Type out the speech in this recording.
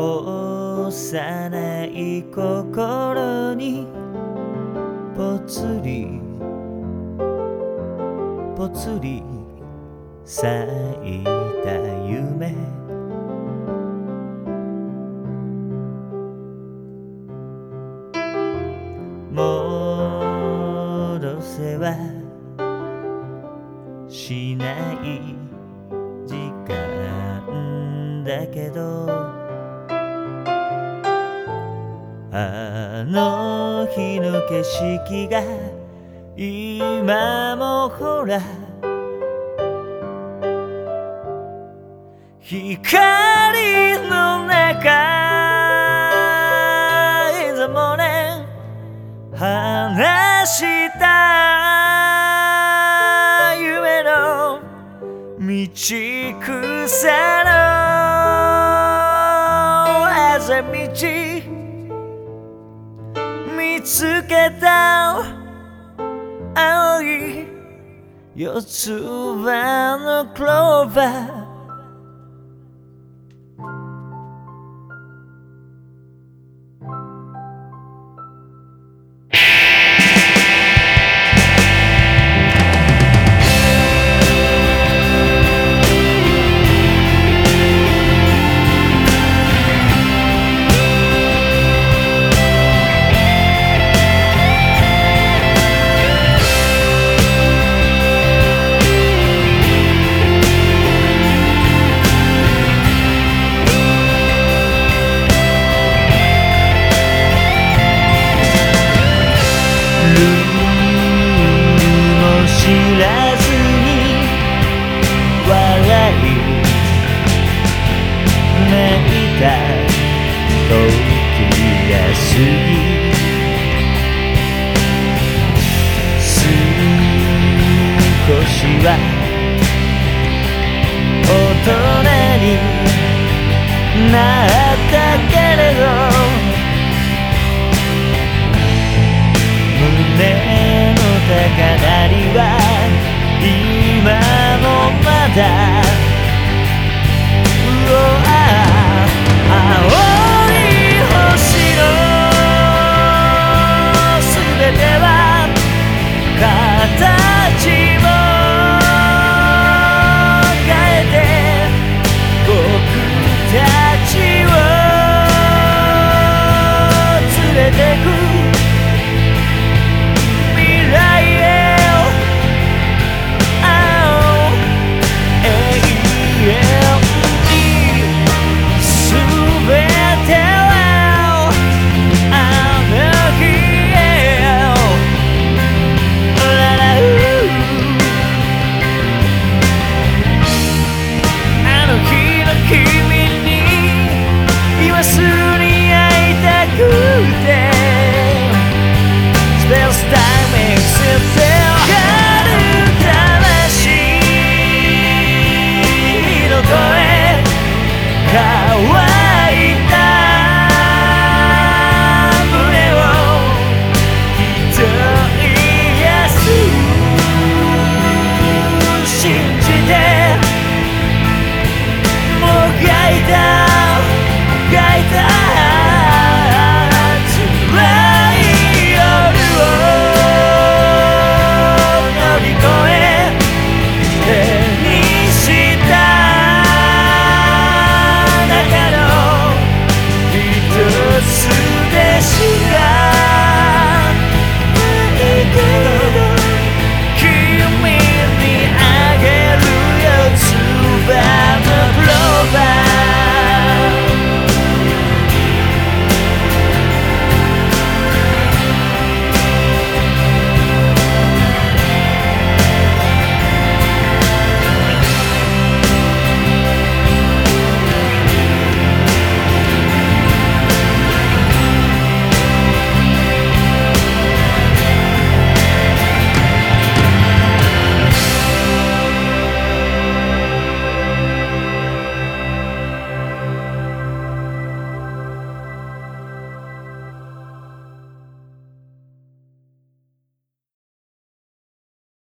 幼い心にぽつりぽつり咲いた夢。戻せはしない時間だけどあの日の景色が今もほら光の中 In the morning 話した夢の道草のあぜ道。つけた青い四つ葉のクローバー。知らずに笑い泣いた時が過ぎ少しは大人になったけれど胸は今もまだ